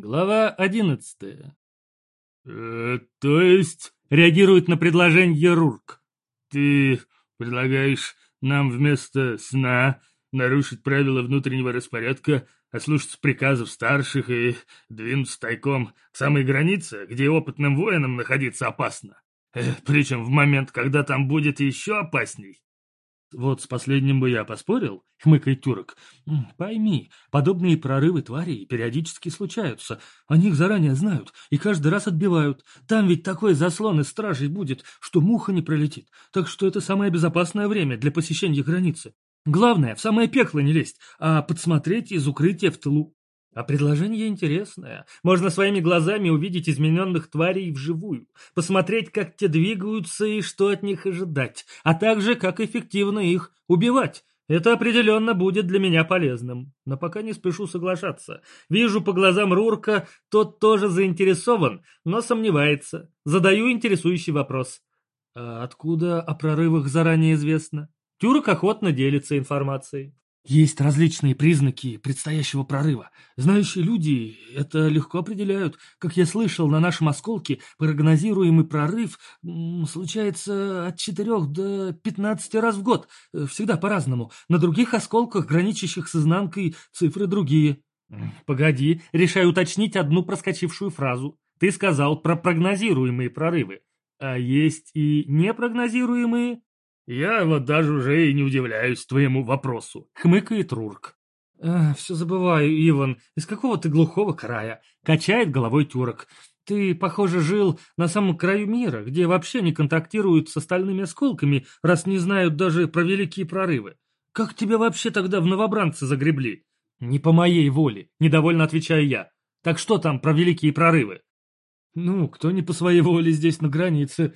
Глава одиннадцатая. «Э, то есть...» — реагирует на предложение Рурк. «Ты предлагаешь нам вместо сна нарушить правила внутреннего распорядка, ослушаться приказов старших и двинуться тайком к самой границе, где опытным воинам находиться опасно? Э, причем в момент, когда там будет еще опасней. Вот с последним бы я поспорил, хмыкает Тюрок. Пойми, подобные прорывы тварей периодически случаются. О них заранее знают и каждый раз отбивают. Там ведь такой заслон из стражей будет, что муха не пролетит. Так что это самое безопасное время для посещения границы. Главное, в самое пекло не лезть, а подсмотреть из укрытия в тылу. А предложение интересное. Можно своими глазами увидеть измененных тварей вживую, посмотреть, как те двигаются и что от них ожидать, а также, как эффективно их убивать. Это определенно будет для меня полезным. Но пока не спешу соглашаться. Вижу по глазам Рурка, тот тоже заинтересован, но сомневается. Задаю интересующий вопрос. А откуда о прорывах заранее известно? Тюрок охотно делится информацией. Есть различные признаки предстоящего прорыва. Знающие люди это легко определяют. Как я слышал, на нашем осколке прогнозируемый прорыв случается от 4 до 15 раз в год. Э, всегда по-разному. На других осколках, граничащих с изнанкой, цифры другие. Погоди, решаю уточнить одну проскочившую фразу. Ты сказал про прогнозируемые прорывы. А есть и непрогнозируемые? «Я вот даже уже и не удивляюсь твоему вопросу», — хмыкает Рурк. «А, «Все забываю, Иван, из какого ты глухого края?» — качает головой тюрок. «Ты, похоже, жил на самом краю мира, где вообще не контактируют с остальными осколками, раз не знают даже про великие прорывы. Как тебя вообще тогда в новобранцы загребли?» «Не по моей воле», — недовольно отвечаю я. «Так что там про великие прорывы?» «Ну, кто не по своей воле здесь на границе?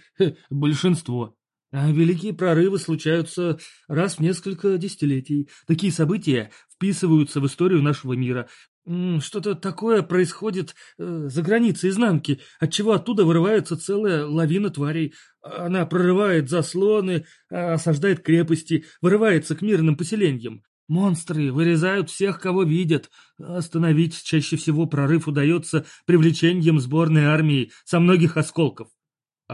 Большинство. А великие прорывы случаются раз в несколько десятилетий. Такие события вписываются в историю нашего мира. Что-то такое происходит э, за границей изнанки, отчего оттуда вырывается целая лавина тварей. Она прорывает заслоны, осаждает крепости, вырывается к мирным поселениям. Монстры вырезают всех, кого видят. Остановить чаще всего прорыв удается привлечением сборной армии со многих осколков.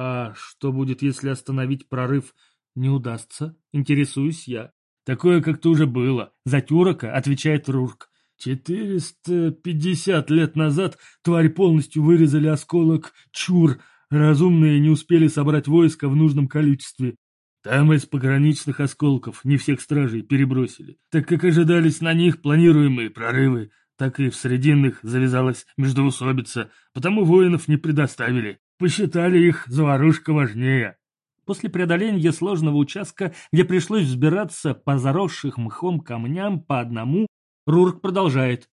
А что будет, если остановить прорыв не удастся? Интересуюсь я. Такое как-то уже было. За Тюрока отвечает Рурк. Четыреста пятьдесят лет назад тварь полностью вырезали осколок Чур. Разумные не успели собрать войско в нужном количестве. Там из пограничных осколков не всех стражей перебросили, так как ожидались на них планируемые прорывы, так и в срединных завязалась междоусобица, потому воинов не предоставили. Посчитали их заварушка важнее. После преодоления сложного участка, где пришлось взбираться по заросших мхом камням по одному, Рурк продолжает.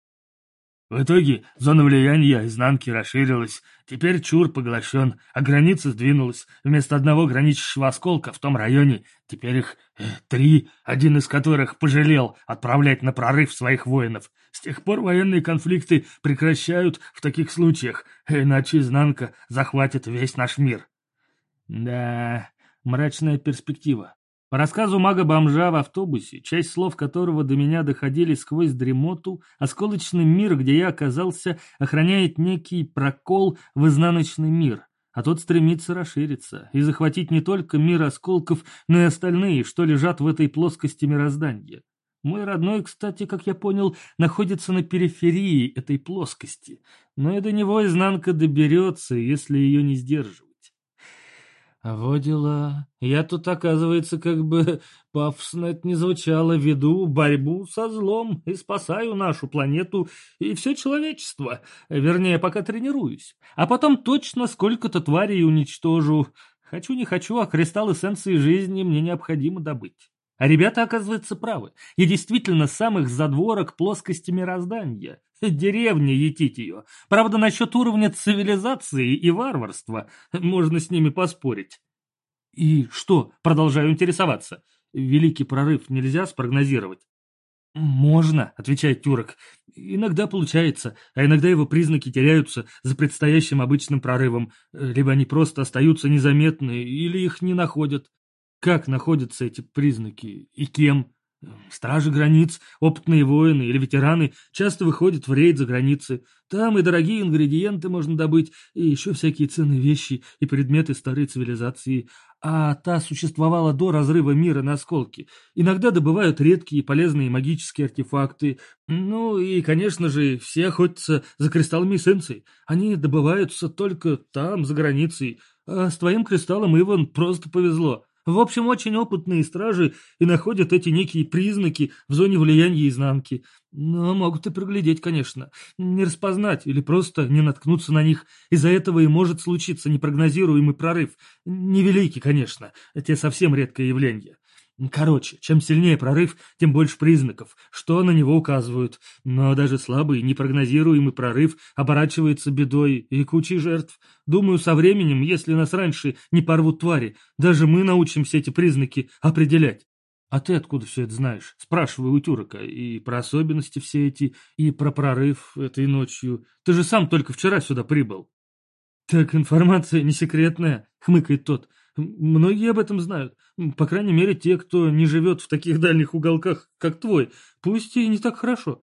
В итоге зона влияния изнанки расширилась, теперь Чур поглощен, а граница сдвинулась. Вместо одного граничащего осколка в том районе теперь их э, три, один из которых пожалел отправлять на прорыв своих воинов. С тех пор военные конфликты прекращают в таких случаях, иначе изнанка захватит весь наш мир. Да, мрачная перспектива. По рассказу мага-бомжа в автобусе, часть слов которого до меня доходили сквозь дремоту, осколочный мир, где я оказался, охраняет некий прокол в изнаночный мир, а тот стремится расшириться и захватить не только мир осколков, но и остальные, что лежат в этой плоскости мироздания. Мой родной, кстати, как я понял, находится на периферии этой плоскости, но и до него изнанка доберется, если ее не сдерживать. А вот дела. Я тут, оказывается, как бы пафосно это не звучало, веду борьбу со злом и спасаю нашу планету и все человечество. Вернее, пока тренируюсь. А потом точно сколько-то тварей уничтожу. Хочу не хочу, а кристалл эссенции жизни мне необходимо добыть. А ребята, оказывается, правы. Я действительно самых задворок плоскости мироздания. Деревня етить ее. Правда, насчет уровня цивилизации и варварства можно с ними поспорить. И что, продолжаю интересоваться. Великий прорыв нельзя спрогнозировать? «Можно», — отвечает Тюрок. «Иногда получается, а иногда его признаки теряются за предстоящим обычным прорывом. Либо они просто остаются незаметны, или их не находят. Как находятся эти признаки и кем? Стражи границ, опытные воины или ветераны часто выходят в рейд за границы. Там и дорогие ингредиенты можно добыть, и еще всякие ценные вещи и предметы старой цивилизации. А та существовала до разрыва мира на осколки. Иногда добывают редкие и полезные магические артефакты. Ну и, конечно же, все охотятся за кристаллами эссенций. Они добываются только там, за границей. А с твоим кристаллом, Иван, просто повезло. В общем, очень опытные стражи и находят эти некие признаки в зоне влияния изнанки. Но могут и проглядеть, конечно. Не распознать или просто не наткнуться на них. Из-за этого и может случиться непрогнозируемый прорыв. Невеликий, конечно. Это совсем редкое явление. Короче, чем сильнее прорыв, тем больше признаков, что на него указывают. Но даже слабый, непрогнозируемый прорыв оборачивается бедой и кучей жертв. Думаю, со временем, если нас раньше не порвут твари, даже мы научимся эти признаки определять. «А ты откуда все это знаешь?» Спрашиваю у Тюрка. «И про особенности все эти, и про прорыв этой ночью. Ты же сам только вчера сюда прибыл». «Так информация не секретная», — хмыкает тот. Многие об этом знают. По крайней мере, те, кто не живет в таких дальних уголках, как твой. Пусть и не так хорошо.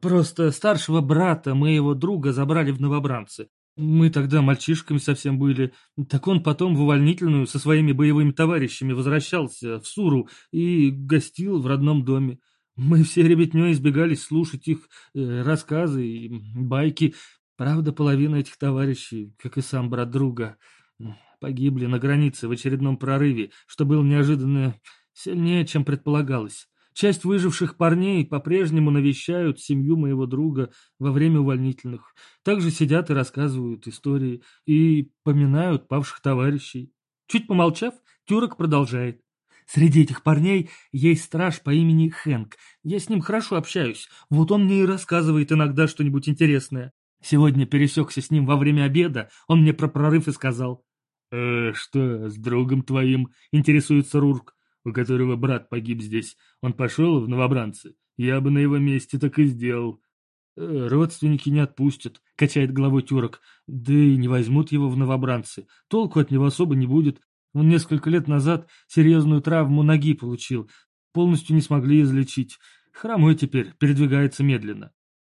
Просто старшего брата моего друга забрали в новобранцы. Мы тогда мальчишками совсем были. Так он потом в увольнительную со своими боевыми товарищами возвращался в Суру и гостил в родном доме. Мы все ребятней избегали слушать их э, рассказы и байки. Правда, половина этих товарищей, как и сам брат друга, погибли на границе в очередном прорыве, что было неожиданно сильнее, чем предполагалось. Часть выживших парней по-прежнему навещают семью моего друга во время увольнительных. Также сидят и рассказывают истории и поминают павших товарищей. Чуть помолчав, Тюрок продолжает. Среди этих парней есть страж по имени Хэнк. Я с ним хорошо общаюсь. Вот он мне и рассказывает иногда что-нибудь интересное. Сегодня пересекся с ним во время обеда. Он мне про прорыв и сказал. «Э, что, с другом твоим?» — интересуется Рурк, у которого брат погиб здесь. Он пошел в новобранцы. Я бы на его месте так и сделал. Э, «Родственники не отпустят», — качает головой Тюрок. «Да и не возьмут его в новобранцы. Толку от него особо не будет. Он несколько лет назад серьезную травму ноги получил. Полностью не смогли излечить. Хромой теперь, передвигается медленно».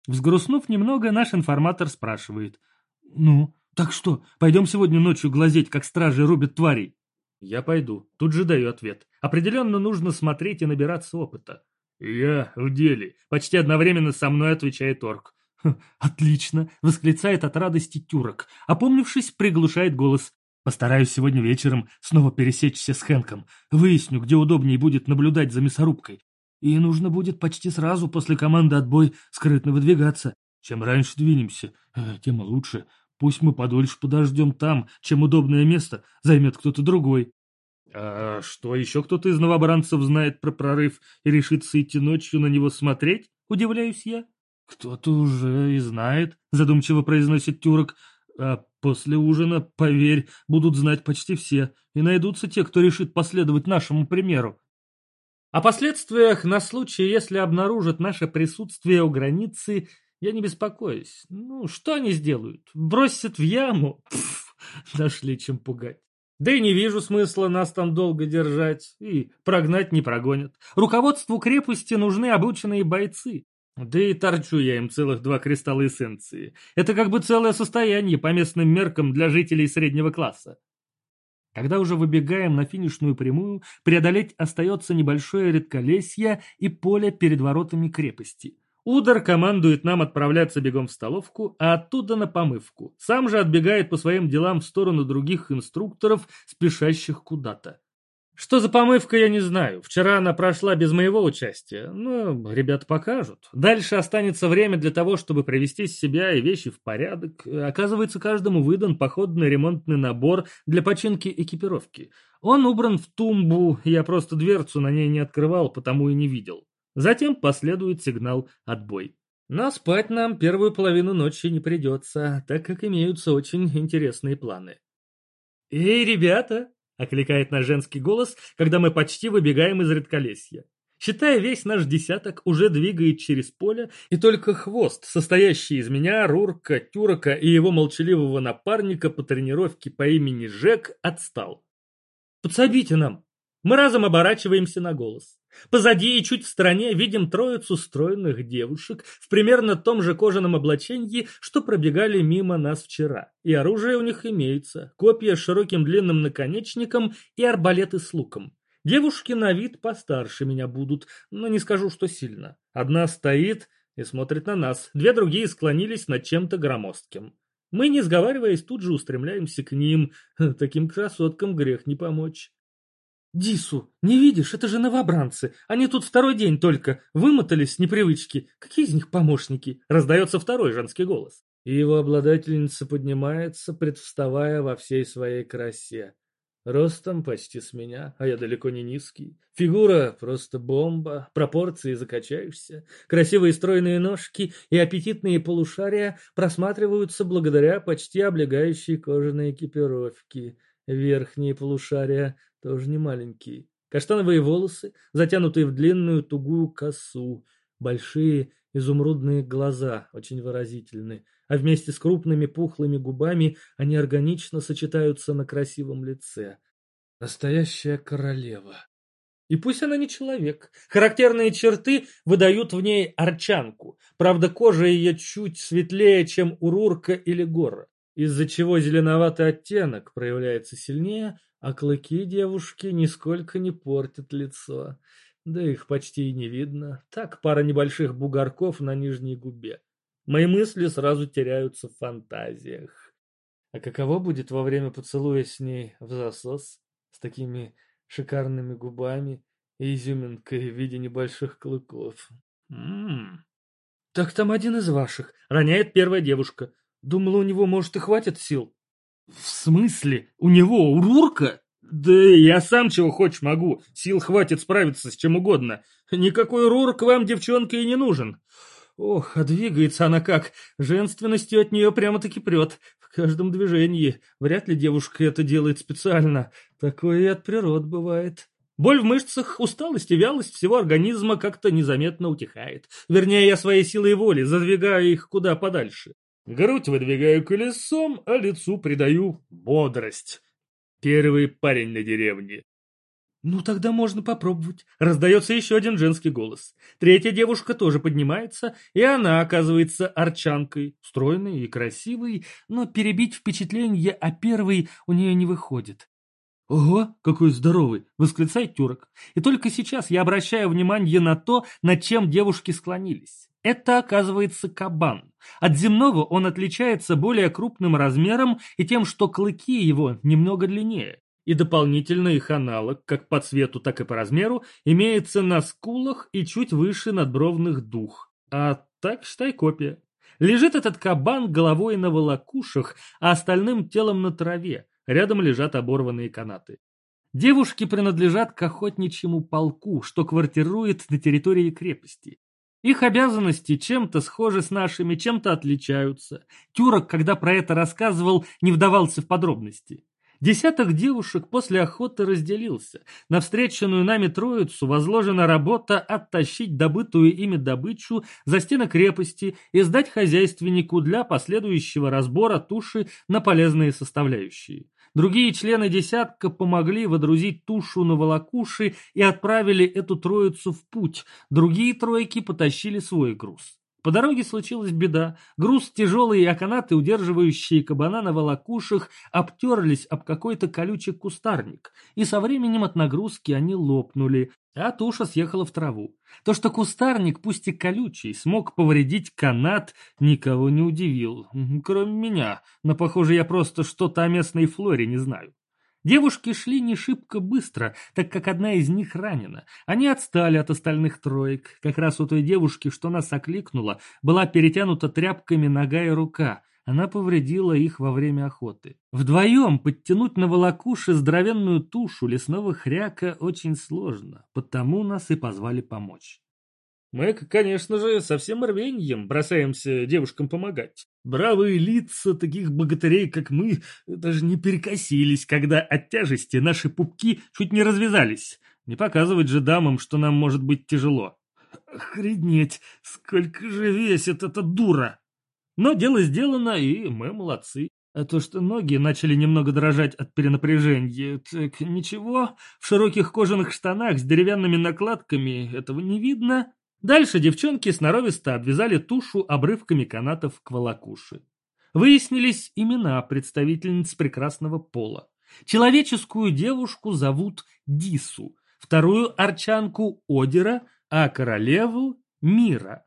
Взгрустнув немного, наш информатор спрашивает. «Ну, «Так что, пойдем сегодня ночью глазеть, как стражи рубят тварей?» «Я пойду». Тут же даю ответ. «Определенно нужно смотреть и набираться опыта». «Я в деле», — почти одновременно со мной отвечает орк. «Хм, «Отлично!» — восклицает от радости тюрок. Опомнившись, приглушает голос. «Постараюсь сегодня вечером снова пересечься с Хэнком. Выясню, где удобнее будет наблюдать за мясорубкой. И нужно будет почти сразу после команды «Отбой» скрытно выдвигаться. Чем раньше двинемся, э, тем лучше. Пусть мы подольше подождем там, чем удобное место займет кто-то другой. А что, еще кто-то из новобранцев знает про прорыв и решится идти ночью на него смотреть? Удивляюсь я. Кто-то уже и знает, задумчиво произносит Тюрок. А после ужина, поверь, будут знать почти все, и найдутся те, кто решит последовать нашему примеру. О последствиях на случай, если обнаружат наше присутствие у границы, я не беспокоюсь. Ну, что они сделают? Бросят в яму? Пф, нашли чем пугать. Да и не вижу смысла нас там долго держать. И прогнать не прогонят. Руководству крепости нужны обученные бойцы. Да и торчу я им целых два кристалла эссенции. Это как бы целое состояние по местным меркам для жителей среднего класса. Когда уже выбегаем на финишную прямую, преодолеть остается небольшое редколесье и поле перед воротами крепости. Удар командует нам отправляться бегом в столовку, а оттуда на помывку. Сам же отбегает по своим делам в сторону других инструкторов, спешащих куда-то. Что за помывка, я не знаю. Вчера она прошла без моего участия. Но ребята покажут. Дальше останется время для того, чтобы привести себя и вещи в порядок. Оказывается, каждому выдан походный ремонтный набор для починки экипировки. Он убран в тумбу, я просто дверцу на ней не открывал, потому и не видел. Затем последует сигнал «Отбой». Но спать нам первую половину ночи не придется, так как имеются очень интересные планы. «Эй, ребята!» — окликает наш женский голос, когда мы почти выбегаем из редколесья. Считая весь наш десяток уже двигает через поле, и только хвост, состоящий из меня, Рурка, Тюрока и его молчаливого напарника по тренировке по имени Жек, отстал. «Подсобите нам!» Мы разом оборачиваемся на голос. Позади и чуть в стороне видим троицу стройных девушек в примерно том же кожаном облачении, что пробегали мимо нас вчера. И оружие у них имеется, копья с широким длинным наконечником и арбалеты с луком. Девушки на вид постарше меня будут, но не скажу, что сильно. Одна стоит и смотрит на нас, две другие склонились над чем-то громоздким. Мы, не сговариваясь, тут же устремляемся к ним. Таким красоткам грех не помочь. «Дису, не видишь, это же новобранцы. Они тут второй день только. Вымотались с непривычки. Какие из них помощники?» Раздается второй женский голос. И его обладательница поднимается, предвставая во всей своей красе. Ростом почти с меня, а я далеко не низкий. Фигура просто бомба, пропорции закачаешься. Красивые стройные ножки и аппетитные полушария просматриваются благодаря почти облегающей кожаной экипировке. Верхние полушария тоже не маленькие. Каштановые волосы, затянутые в длинную тугую косу, большие изумрудные глаза, очень выразительны, а вместе с крупными пухлыми губами они органично сочетаются на красивом лице. Настоящая королева. И пусть она не человек. Характерные черты выдают в ней арчанку. Правда, кожа ее чуть светлее, чем у Рурка или Гора, из-за чего зеленоватый оттенок проявляется сильнее, а клыки девушки нисколько не портят лицо. Да их почти и не видно. Так, пара небольших бугорков на нижней губе. Мои мысли сразу теряются в фантазиях. А каково будет во время поцелуя с ней в засос, с такими шикарными губами и изюминкой в виде небольших клыков? М-м. Так там один из ваших, роняет первая девушка. Думала, у него, может, и хватит сил. В смысле? У него, у Рурка? Да я сам чего хочешь могу. Сил хватит справиться с чем угодно. Никакой Рурк вам, девчонка, и не нужен. Ох, а двигается она как. Женственностью от нее прямо-таки прет. В каждом движении. Вряд ли девушка это делает специально. Такое и от природ бывает. Боль в мышцах, усталость и вялость всего организма как-то незаметно утихает. Вернее, я своей силой воли задвигаю их куда подальше. Грудь выдвигаю колесом, а лицу придаю бодрость. Первый парень на деревне. «Ну, тогда можно попробовать». Раздается еще один женский голос. Третья девушка тоже поднимается, и она оказывается арчанкой, стройной и красивой, но перебить впечатление о первой у нее не выходит. «Ого, какой здоровый!» — восклицает Тюрок. И только сейчас я обращаю внимание на то, над чем девушки склонились. Это, оказывается, кабан. От земного он отличается более крупным размером и тем, что клыки его немного длиннее. И дополнительно их аналог, как по цвету, так и по размеру, имеется на скулах и чуть выше надбровных дух. А так, считай, копия. Лежит этот кабан головой на волокушах, а остальным телом на траве. Рядом лежат оборванные канаты. Девушки принадлежат к охотничьему полку, что квартирует на территории крепости. Их обязанности чем-то схожи с нашими, чем-то отличаются. Тюрок, когда про это рассказывал, не вдавался в подробности. Десяток девушек после охоты разделился. На встреченную нами троицу возложена работа оттащить добытую ими добычу за стены крепости и сдать хозяйственнику для последующего разбора туши на полезные составляющие. Другие члены десятка помогли водрузить тушу на волокуши и отправили эту троицу в путь. Другие тройки потащили свой груз. По дороге случилась беда. Груз тяжелый, а канаты, удерживающие кабана на волокушах, обтерлись об какой-то колючий кустарник, и со временем от нагрузки они лопнули, а туша съехала в траву. То, что кустарник, пусть и колючий, смог повредить канат, никого не удивил, кроме меня, но, похоже, я просто что-то о местной флоре не знаю. Девушки шли не шибко быстро, так как одна из них ранена. Они отстали от остальных троек. Как раз у той девушки, что нас окликнула, была перетянута тряпками нога и рука. Она повредила их во время охоты. Вдвоем подтянуть на волокуши здоровенную тушу лесного хряка очень сложно, потому нас и позвали помочь. Мы, конечно же, со всем рвеньем бросаемся девушкам помогать. Бравые лица таких богатырей, как мы, даже не перекосились, когда от тяжести наши пупки чуть не развязались. Не показывать же дамам, что нам может быть тяжело. Охренеть, сколько же весит эта дура! Но дело сделано, и мы молодцы. А то, что ноги начали немного дрожать от перенапряжения, так ничего, в широких кожаных штанах с деревянными накладками этого не видно. Дальше девчонки сноровисто обвязали тушу обрывками канатов к волокуши. Выяснились имена представительниц прекрасного пола. Человеческую девушку зовут Дису, вторую арчанку Одера, а королеву Мира.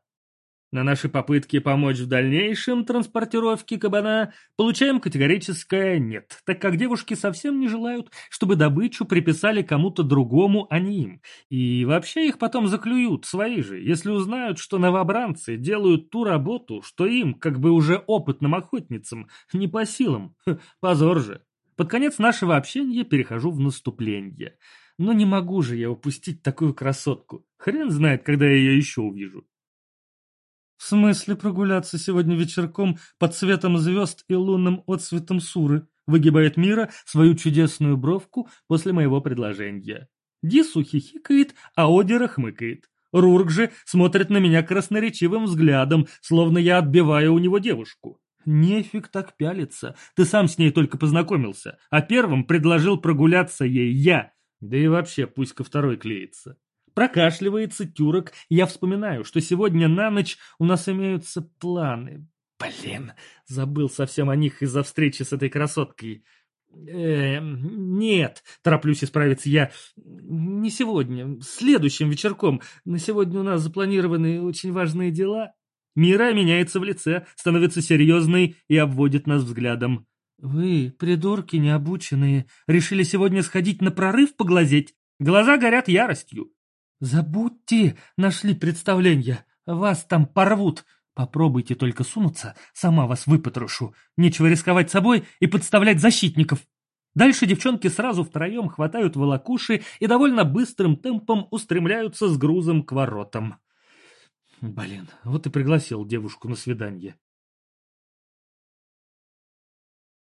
На наши попытки помочь в дальнейшем транспортировке кабана получаем категорическое «нет», так как девушки совсем не желают, чтобы добычу приписали кому-то другому, а не им. И вообще их потом заклюют, свои же, если узнают, что новобранцы делают ту работу, что им, как бы уже опытным охотницам, не по силам. Позор же. Под конец нашего общения перехожу в наступление. Но не могу же я упустить такую красотку. Хрен знает, когда я ее еще увижу. В смысле прогуляться сегодня вечерком под светом звезд и лунным отсветом суры? Выгибает Мира свою чудесную бровку после моего предложения. Дису хихикает, а Одера хмыкает. Рурк же смотрит на меня красноречивым взглядом, словно я отбиваю у него девушку. Нефиг так пялиться, ты сам с ней только познакомился, а первым предложил прогуляться ей я. Да и вообще пусть ко второй клеится. Прокашливается тюрок, я вспоминаю, что сегодня на ночь у нас имеются планы. Блин, забыл совсем о них из-за встречи с этой красоткой. Э, нет, тороплюсь исправиться я. Не сегодня, следующим вечерком. На сегодня у нас запланированы очень важные дела. Мира меняется в лице, становится серьезной и обводит нас взглядом. «Вы, придурки необученные, решили сегодня сходить на прорыв поглазеть? Глаза горят яростью. «Забудьте, нашли представление. Вас там порвут. Попробуйте только сунуться, сама вас выпотрошу. Нечего рисковать собой и подставлять защитников». Дальше девчонки сразу втроем хватают волокуши и довольно быстрым темпом устремляются с грузом к воротам. Блин, вот и пригласил девушку на свидание.